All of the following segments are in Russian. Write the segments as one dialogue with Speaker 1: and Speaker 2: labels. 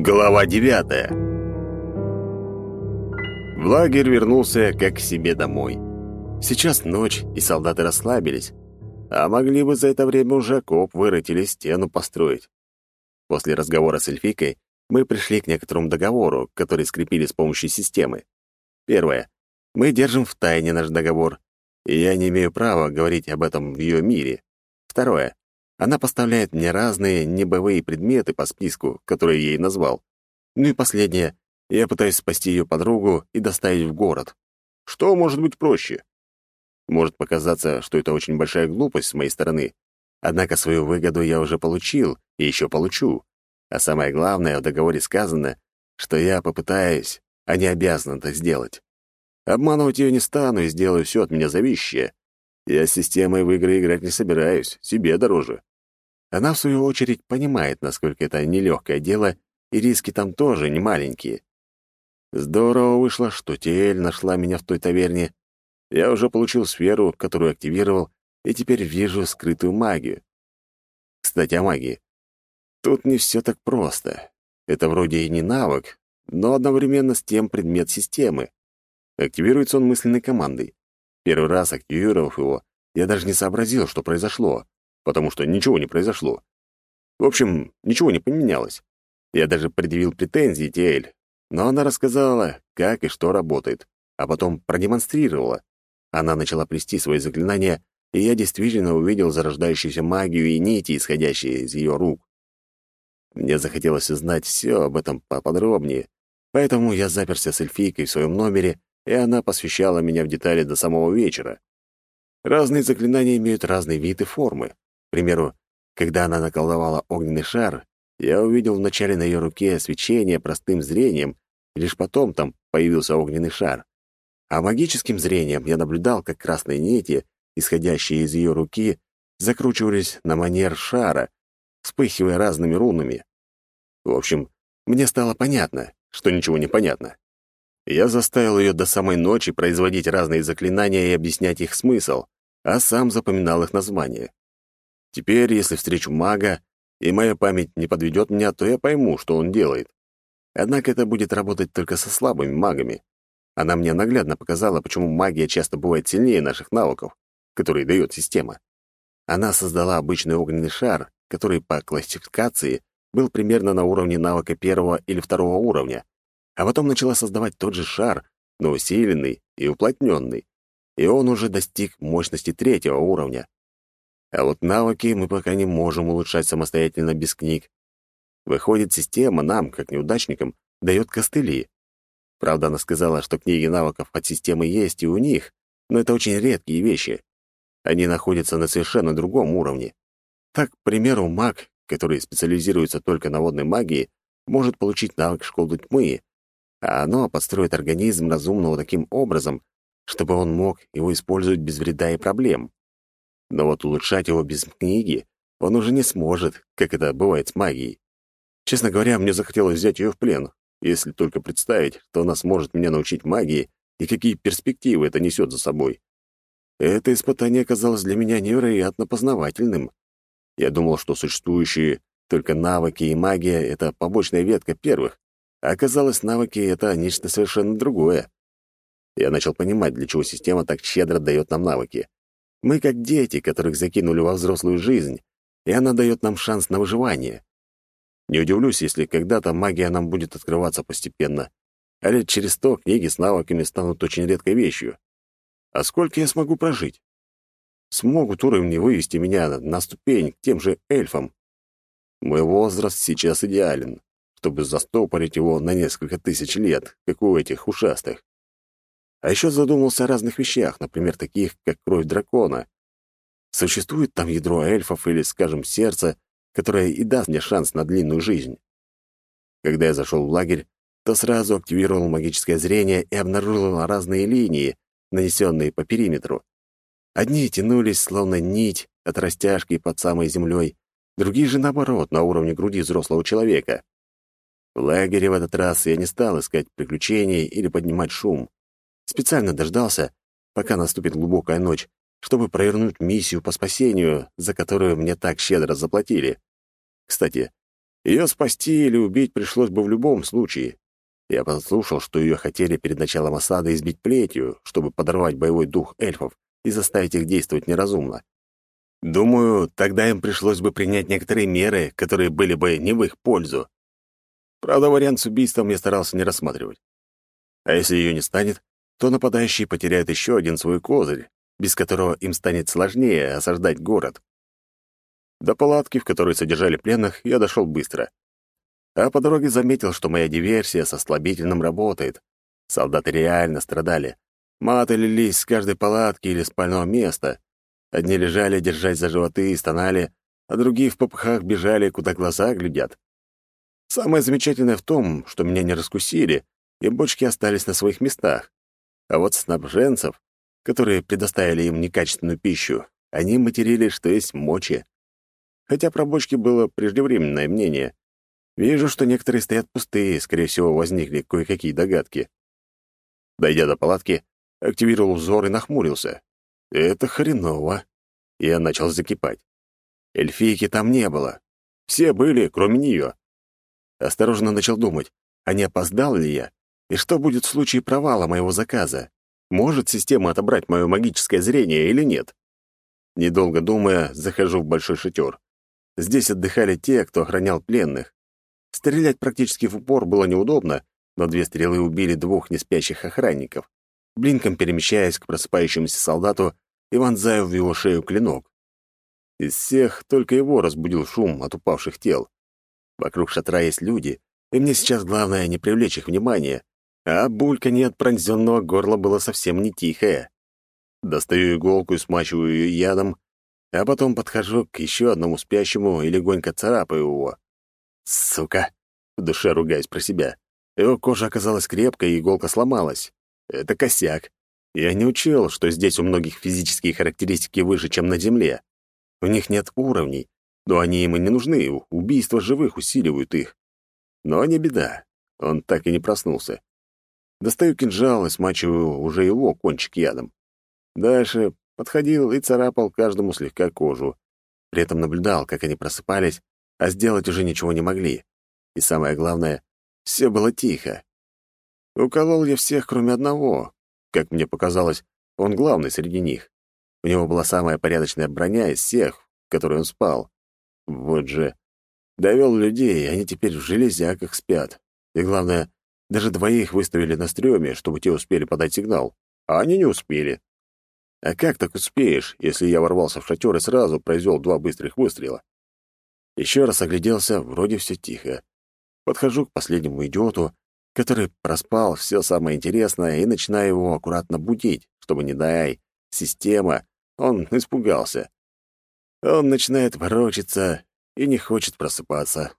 Speaker 1: Глава девятая. В лагерь вернулся как к себе домой. Сейчас ночь, и солдаты расслабились, а могли бы за это время уже окоп вырыть или стену построить. После разговора с эльфикой мы пришли к некоторому договору, который скрепили с помощью системы. Первое. Мы держим в тайне наш договор, и я не имею права говорить об этом в ее мире. Второе. Она поставляет мне разные небовые предметы по списку, который я ей назвал. Ну и последнее. Я пытаюсь спасти ее подругу и доставить в город. Что может быть проще? Может показаться, что это очень большая глупость с моей стороны. Однако свою выгоду я уже получил и еще получу. А самое главное, в договоре сказано, что я попытаюсь, а не обязан это сделать. Обманывать ее не стану и сделаю все от меня зависящее. Я с системой в игры играть не собираюсь, себе дороже. Она, в свою очередь, понимает, насколько это нелегкое дело, и риски там тоже не маленькие. Здорово вышло, что Тиэль нашла меня в той таверне. Я уже получил сферу, которую активировал, и теперь вижу скрытую магию. Кстати, о магии. Тут не все так просто. Это вроде и не навык, но одновременно с тем предмет системы. Активируется он мысленной командой. Первый раз активировав его, я даже не сообразил, что произошло потому что ничего не произошло. В общем, ничего не поменялось. Я даже предъявил претензии Тиэль, но она рассказала, как и что работает, а потом продемонстрировала. Она начала плести свои заклинания, и я действительно увидел зарождающуюся магию и нити, исходящие из ее рук. Мне захотелось узнать все об этом поподробнее, поэтому я заперся с эльфийкой в своем номере, и она посвящала меня в детали до самого вечера. Разные заклинания имеют разный вид и формы. К примеру, когда она наколдовала огненный шар, я увидел вначале на ее руке свечение простым зрением, и лишь потом там появился огненный шар. А магическим зрением я наблюдал, как красные нити, исходящие из ее руки, закручивались на манер шара, вспыхивая разными рунами. В общем, мне стало понятно, что ничего не понятно. Я заставил ее до самой ночи производить разные заклинания и объяснять их смысл, а сам запоминал их названия. Теперь, если встречу мага, и моя память не подведет меня, то я пойму, что он делает. Однако это будет работать только со слабыми магами. Она мне наглядно показала, почему магия часто бывает сильнее наших навыков, которые дает система. Она создала обычный огненный шар, который по классификации был примерно на уровне навыка первого или второго уровня, а потом начала создавать тот же шар, но усиленный и уплотненный, и он уже достиг мощности третьего уровня. А вот навыки мы пока не можем улучшать самостоятельно без книг. Выходит, система нам, как неудачникам, дает костыли. Правда, она сказала, что книги навыков от системы есть и у них, но это очень редкие вещи. Они находятся на совершенно другом уровне. Так, к примеру, маг, который специализируется только на водной магии, может получить навык школы тьмы, а оно подстроит организм разумного таким образом, чтобы он мог его использовать без вреда и проблем. Но вот улучшать его без книги он уже не сможет, как это бывает с магией. Честно говоря, мне захотелось взять ее в плен, если только представить, что она сможет меня научить магии и какие перспективы это несет за собой. Это испытание оказалось для меня невероятно познавательным. Я думал, что существующие только навыки и магия — это побочная ветка первых, а оказалось, навыки — это нечто совершенно другое. Я начал понимать, для чего система так щедро дает нам навыки. Мы как дети, которых закинули во взрослую жизнь, и она дает нам шанс на выживание. Не удивлюсь, если когда-то магия нам будет открываться постепенно, а лет через сто книги с навыками станут очень редкой вещью. А сколько я смогу прожить? Смогут уровни вывести меня на ступень к тем же эльфам. Мой возраст сейчас идеален, чтобы застопорить его на несколько тысяч лет, как у этих ушастых. А еще задумался о разных вещах, например, таких, как кровь дракона. Существует там ядро эльфов или, скажем, сердце, которое и даст мне шанс на длинную жизнь. Когда я зашел в лагерь, то сразу активировал магическое зрение и обнаружил разные линии, нанесенные по периметру. Одни тянулись, словно нить, от растяжки под самой землей, другие же, наоборот, на уровне груди взрослого человека. В лагере в этот раз я не стал искать приключений или поднимать шум. Специально дождался, пока наступит глубокая ночь, чтобы провернуть миссию по спасению, за которую мне так щедро заплатили. Кстати, Ее спасти или убить пришлось бы в любом случае. Я послушал, что ее хотели перед началом осады избить плетью, чтобы подорвать боевой дух эльфов и заставить их действовать неразумно. Думаю, тогда им пришлось бы принять некоторые меры, которые были бы не в их пользу. Правда, вариант с убийством я старался не рассматривать. А если ее не станет, то нападающие потеряют еще один свой козырь, без которого им станет сложнее осаждать город. До палатки, в которой содержали пленных, я дошел быстро. А по дороге заметил, что моя диверсия со слабительным работает. Солдаты реально страдали. Маты лились с каждой палатки или спального места. Одни лежали, держась за животы и стонали, а другие в попыхах бежали, куда глаза глядят. Самое замечательное в том, что меня не раскусили, и бочки остались на своих местах. А вот снабженцев, которые предоставили им некачественную пищу, они материли, что есть мочи. Хотя про бочки было преждевременное мнение. Вижу, что некоторые стоят пустые, скорее всего, возникли кое-какие догадки. Дойдя до палатки, активировал взор и нахмурился. Это хреново. Я начал закипать. Эльфийки там не было. Все были, кроме нее. Осторожно начал думать, а не опоздал ли я? И что будет в случае провала моего заказа? Может система отобрать мое магическое зрение или нет? Недолго думая, захожу в большой шатер. Здесь отдыхали те, кто охранял пленных. Стрелять практически в упор было неудобно, но две стрелы убили двух неспящих охранников. Блинком перемещаясь к просыпающемуся солдату и вонзаю в его шею клинок. Из всех только его разбудил шум от упавших тел. Вокруг шатра есть люди, и мне сейчас главное не привлечь их внимание, а бульканье от пронзенного горла было совсем не тихое. Достаю иголку и смачиваю ее ядом, а потом подхожу к еще одному спящему и легонько царапаю его. «Сука!» — в душе ругаясь про себя. Его кожа оказалась крепкой, и иголка сломалась. Это косяк. Я не учил, что здесь у многих физические характеристики выше, чем на Земле. У них нет уровней, но они им и не нужны, убийства живых усиливают их. Но не беда, он так и не проснулся. Достаю кинжал и смачиваю уже его кончик ядом. Дальше подходил и царапал каждому слегка кожу. При этом наблюдал, как они просыпались, а сделать уже ничего не могли. И самое главное, все было тихо. Уколол я всех, кроме одного. Как мне показалось, он главный среди них. У него была самая порядочная броня из всех, в которой он спал. Вот же. Довел людей, они теперь в железяках спят. И главное, даже двоих выставили на стреме, чтобы те успели подать сигнал. А они не успели. А как так успеешь, если я ворвался в шатер и сразу произвел два быстрых выстрела? Еще раз огляделся, вроде все тихо. Подхожу к последнему идиоту, который проспал все самое интересное, и начинаю его аккуратно будить, чтобы, не дай, система, он испугался. Он начинает ворочаться и не хочет просыпаться.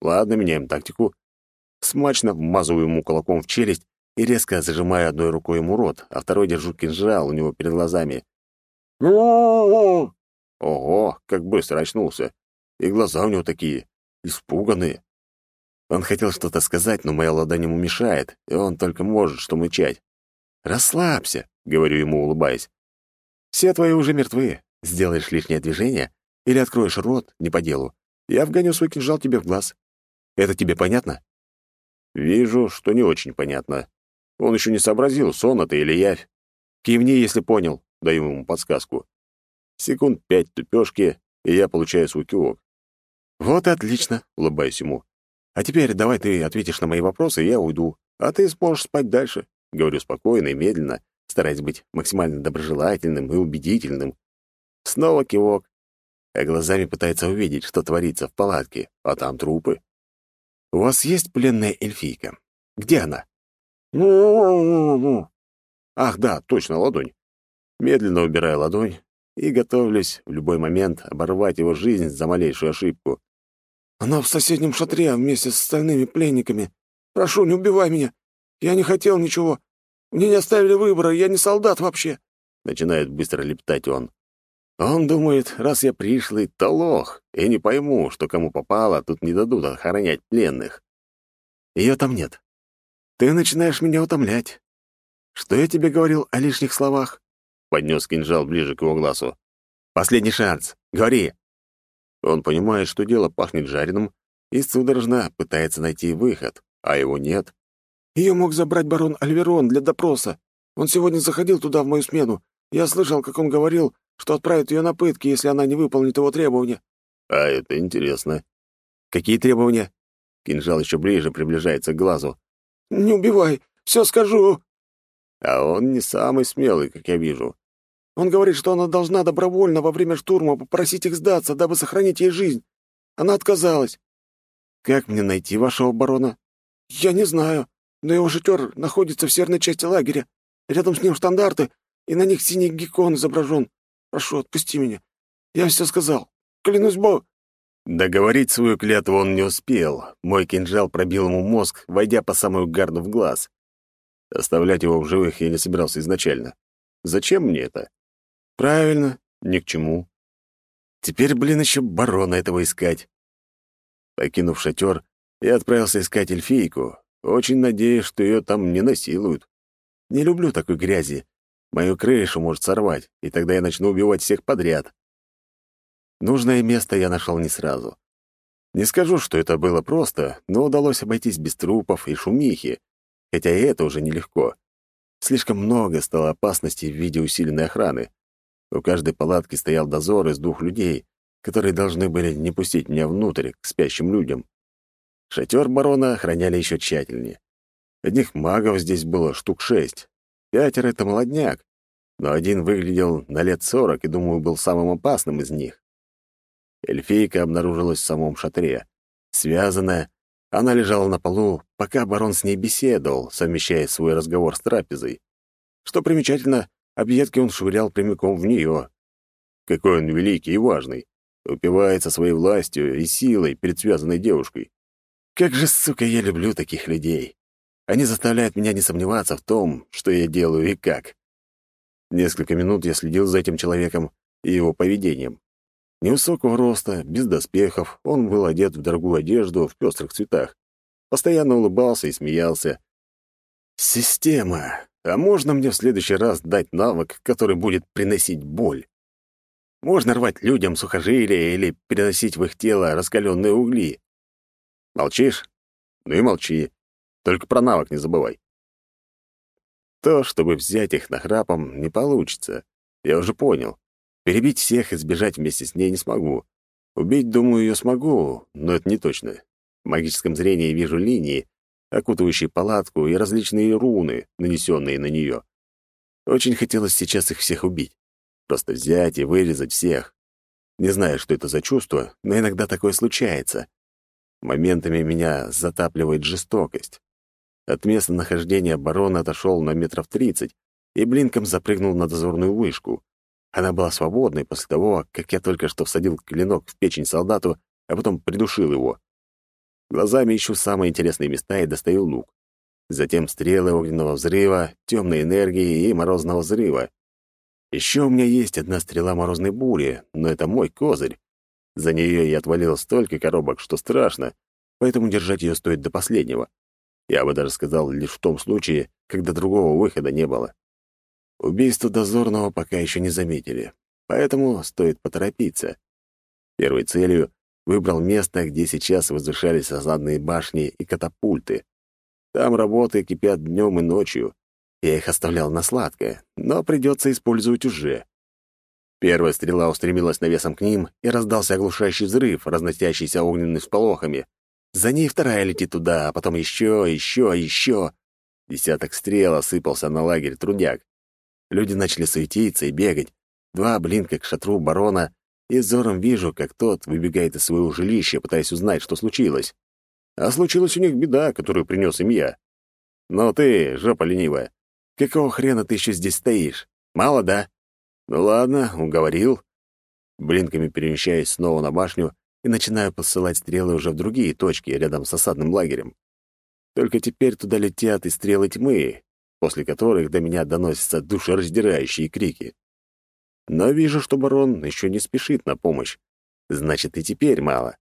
Speaker 1: Ладно, меняем тактику. Смачно вмазываю ему кулаком в челюсть и резко зажимаю одной рукой ему рот, а второй держу кинжал у него перед глазами. Ого, как быстро очнулся. И глаза у него такие, испуганные. Он хотел что-то сказать, но моя ладонь ему мешает, и он только может что мычать. «Расслабься», — говорю ему, улыбаясь. «Все твои уже мертвы. Сделаешь лишнее движение или откроешь рот не по делу, я вгоню свой кинжал тебе в глаз. Это тебе понятно?» Вижу, что не очень понятно. Он еще не сообразил, сон это или явь. Кивни, если понял, даю ему подсказку. Секунд пять тупёшки, и я получаю свой кивок. «Вот и отлично», — улыбаюсь ему. «А теперь давай ты ответишь на мои вопросы, и я уйду, а ты сможешь спать дальше», — говорю спокойно и медленно, стараясь быть максимально доброжелательным и убедительным. Снова кивок, а глазами пытается увидеть, что творится в палатке, а там трупы. «У вас есть пленная эльфийка? Где она?» «Ах, да, точно, ладонь». Медленно убираю ладонь и готовлюсь в любой момент оборвать его жизнь за малейшую ошибку. «Она в соседнем шатре вместе с остальными пленниками. Прошу, не убивай меня. Я не хотел ничего. Мне не оставили выбора, я не солдат вообще», — начинает быстро лептать он. Он думает, раз я пришлый, то лох, и не пойму, что кому попало, тут не дадут охранять пленных. Ее там нет. Ты начинаешь меня утомлять. Что я тебе говорил о лишних словах? Поднес кинжал ближе к его глазу. Последний шанс. Говори. Он понимает, что дело пахнет жареным, и судорожно пытается найти выход, а его нет.
Speaker 2: Ее мог забрать барон Альверон для допроса. Он сегодня заходил туда в мою смену. Я слышал, как он говорил, что отправит ее на пытки, если она не выполнит его требования.
Speaker 1: А это интересно. Какие требования? Кинжал еще ближе приближается к глазу.
Speaker 2: Не убивай, все скажу.
Speaker 1: А он не самый смелый, как я вижу.
Speaker 2: Он говорит, что она должна добровольно во время штурма попросить их сдаться, дабы сохранить ей жизнь. Она отказалась.
Speaker 1: Как мне найти вашего барона?
Speaker 2: Я не знаю, но его шатер находится в северной части лагеря. Рядом с ним штандарты, и на них синий геккон изображен. Прошу, отпусти меня. Я все сказал. Клянусь Бог.
Speaker 1: Договорить свою клятву он не успел. Мой кинжал пробил ему мозг, войдя по самую гарду в глаз. Оставлять его в живых я не собирался изначально. Зачем мне это? Правильно, ни к чему. Теперь, блин, еще барона этого искать. Покинув шатер, я отправился искать эльфийку, очень надеюсь, что ее там не насилуют. Не люблю такой грязи. Мою крышу может сорвать, и тогда я начну убивать всех подряд. Нужное место я нашел не сразу. Не скажу, что это было просто, но удалось обойтись без трупов и шумихи, хотя и это уже нелегко. Слишком много стало опасностей в виде усиленной охраны. У каждой палатки стоял дозор из двух людей, которые должны были не пустить меня внутрь, к спящим людям. Шатер барона охраняли еще тщательнее. Одних магов здесь было штук шесть. Пятеро — это молодняк, но один выглядел на лет сорок и, думаю, был самым опасным из них. Эльфийка обнаружилась в самом шатре. Связанная, она лежала на полу, пока барон с ней беседовал, совмещая свой разговор с трапезой. Что примечательно, Объедки он швырял прямиком в нее. Какой он великий и важный. Упивается своей властью и силой перед связанной девушкой. Как же, сука, я люблю таких людей. Они заставляют меня не сомневаться в том, что я делаю и как. Несколько минут я следил за этим человеком и его поведением. Невысокого роста, без доспехов, он был одет в дорогую одежду в пестрых цветах. Постоянно улыбался и смеялся. «Система! А можно мне в следующий раз дать навык, который будет приносить боль? Можно рвать людям сухожилия или переносить в их тело раскаленные угли. Молчишь? Ну и молчи. Только про навык не забывай. То, чтобы взять их нахрапом, не получится. Я уже понял. Перебить всех и сбежать вместе с ней не смогу. Убить, думаю, ее смогу, но это не точно. В магическом зрении вижу линии, окутывающие палатку, и различные руны, нанесенные на нее. Очень хотелось сейчас их всех убить. Просто взять и вырезать всех. Не знаю, что это за чувство, но иногда такое случается. Моментами меня затапливает жестокость. От места нахождения барона отошел на метров тридцать и блинком запрыгнул на дозорную вышку. Она была свободной после того, как я только что всадил клинок в печень солдату, а потом придушил его. Глазами ищу самые интересные места и достаю лук. Затем стрелы огненного взрыва, темной энергии и морозного взрыва. Еще у меня есть одна стрела морозной бури, но это мой козырь. За нее я отвалил столько коробок, что страшно, поэтому держать ее стоит до последнего. Я бы даже сказал лишь в том случае, когда другого выхода не было. Убийство дозорного пока еще не заметили, поэтому стоит поторопиться. Первой целью Выбрал место, где сейчас возвышались осадные башни и катапульты. Там работы кипят днем и ночью. Я их оставлял на сладкое, но придется использовать уже. Первая стрела устремилась навесом к ним, и раздался оглушающий взрыв, разносящийся огненными всполохами. За ней вторая летит туда, а потом еще, еще, еще. Десяток стрел осыпался на лагерь трудяг. Люди начали суетиться и бегать. Два блинка к шатру барона и взором вижу, как тот выбегает из своего жилища, пытаясь узнать, что случилось. А случилась у них беда, которую принес им я. Но ты, жопа ленивая, какого хрена ты еще здесь стоишь? Мало, да? Ну ладно, уговорил. Блинками перемещаюсь снова на башню и начинаю посылать стрелы уже в другие точки, рядом с осадным лагерем. Только теперь туда летят и стрелы тьмы, после которых до меня доносятся душераздирающие крики. Но вижу, что барон еще не спешит на помощь. Значит, и теперь мало.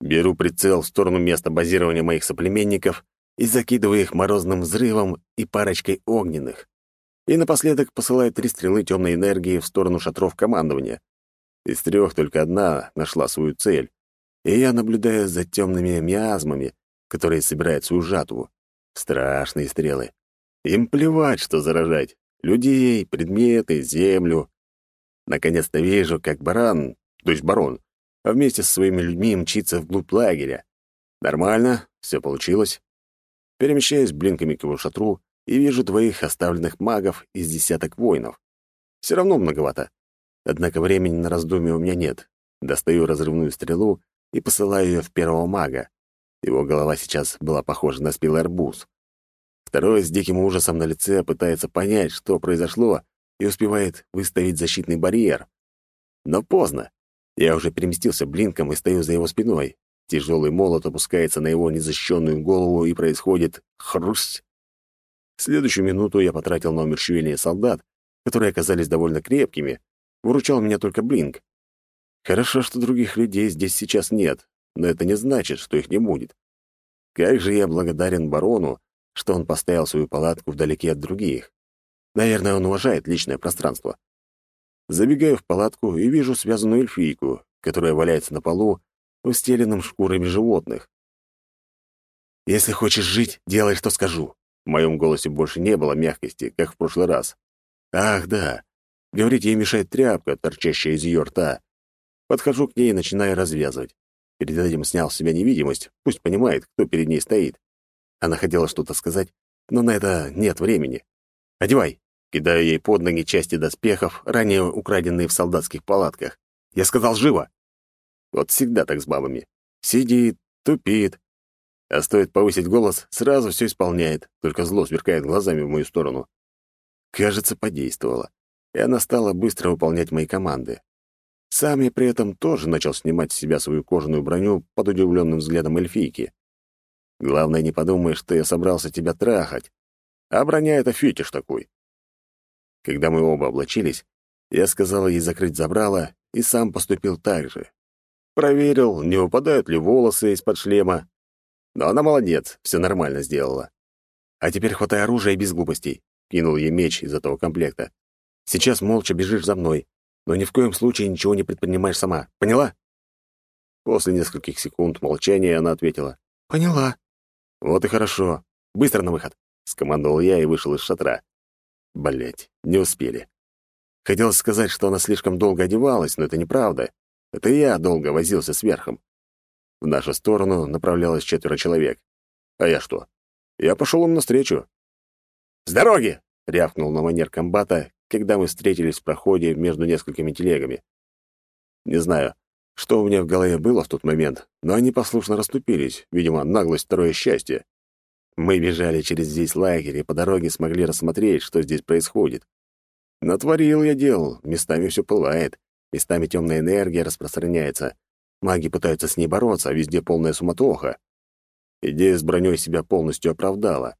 Speaker 1: Беру прицел в сторону места базирования моих соплеменников и закидываю их морозным взрывом и парочкой огненных. И напоследок посылаю три стрелы темной энергии в сторону шатров командования. Из трех только одна нашла свою цель. И я наблюдаю за темными миазмами, которые собирают свою жатву. Страшные стрелы. Им плевать, что заражать. Людей, предметы, землю. Наконец-то вижу, как баран, то есть барон, вместе со своими людьми мчится вглубь лагеря. Нормально, все получилось. Перемещаюсь блинками к его шатру и вижу двоих оставленных магов из десяток воинов. Все равно многовато. Однако времени на раздумье у меня нет. Достаю разрывную стрелу и посылаю ее в первого мага. Его голова сейчас была похожа на спелый арбуз. Второй с диким ужасом на лице пытается понять, что произошло, и успевает выставить защитный барьер. Но поздно. Я уже переместился блинком и стою за его спиной. Тяжелый молот опускается на его незащищенную голову, и происходит хрусть. В следующую минуту я потратил на умерщвление солдат, которые оказались довольно крепкими. Выручал меня только блинк. Хорошо, что других людей здесь сейчас нет, но это не значит, что их не будет. Как же я благодарен барону, что он поставил свою палатку вдалеке от других. Наверное, он уважает личное пространство. Забегаю в палатку и вижу связанную эльфийку, которая валяется на полу, устеленном шкурами животных. «Если хочешь жить, делай, что скажу». В моем голосе больше не было мягкости, как в прошлый раз. «Ах, да. Говорить ей мешает тряпка, торчащая из ее рта. Подхожу к ней и начинаю развязывать. Перед этим снял с себя невидимость, пусть понимает, кто перед ней стоит. Она хотела что-то сказать, но на это нет времени. «Одевай!» Кидаю ей под ноги части доспехов, ранее украденные в солдатских палатках. Я сказал «живо!» Вот всегда так с бабами. Сидит, тупит. А стоит повысить голос, сразу все исполняет, только зло сверкает глазами в мою сторону. Кажется, подействовало, и она стала быстро выполнять мои команды. Сам я при этом тоже начал снимать с себя свою кожаную броню под удивленным взглядом эльфийки. Главное, не подумай, что я собрался тебя трахать. А броня — это фетиш такой. Когда мы оба облачились, я сказал ей закрыть забрало и сам поступил так же. Проверил, не выпадают ли волосы из-под шлема. Но она молодец, все нормально сделала. А теперь хватай оружие без глупостей. Кинул ей меч из этого комплекта. Сейчас молча бежишь за мной, но ни в коем случае ничего не предпринимаешь сама. Поняла? После нескольких секунд молчания она ответила. «Поняла». «Вот и хорошо. Быстро на выход», — скомандовал я и вышел из шатра. Блять, не успели. Хотелось сказать, что она слишком долго одевалась, но это неправда. Это я долго возился с верхом. В нашу сторону направлялось четверо человек. А я что? Я пошел им навстречу. «С дороги!» — рявкнул на манер комбата, когда мы встретились в проходе между несколькими телегами. Не знаю, что у меня в голове было в тот момент, но они послушно расступились, видимо, наглость второе счастье. Мы бежали через весь лагерь и по дороге смогли рассмотреть, что здесь происходит. Натворил я дел, местами все пылает, местами темная энергия распространяется. Маги пытаются с ней бороться, а везде полная суматоха. Идея с броней себя полностью оправдала.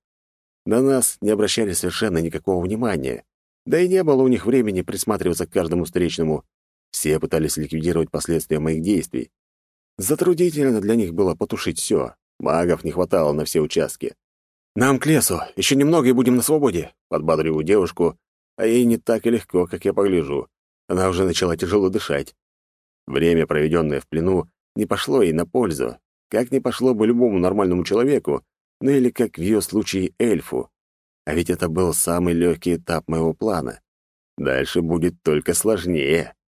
Speaker 1: На нас не обращали совершенно никакого внимания. Да и не было у них времени присматриваться к каждому встречному. Все пытались ликвидировать последствия моих действий. Затруднительно для них было потушить все. Магов не хватало на все участки. «Нам к лесу. Еще немного и будем на свободе», — подбадриваю девушку, а ей не так и легко, как я погляжу. Она уже начала тяжело дышать. Время, проведенное в плену, не пошло ей на пользу, как не пошло бы любому нормальному человеку, ну или как в ее случае эльфу. А ведь это был самый легкий этап моего плана. Дальше будет только сложнее.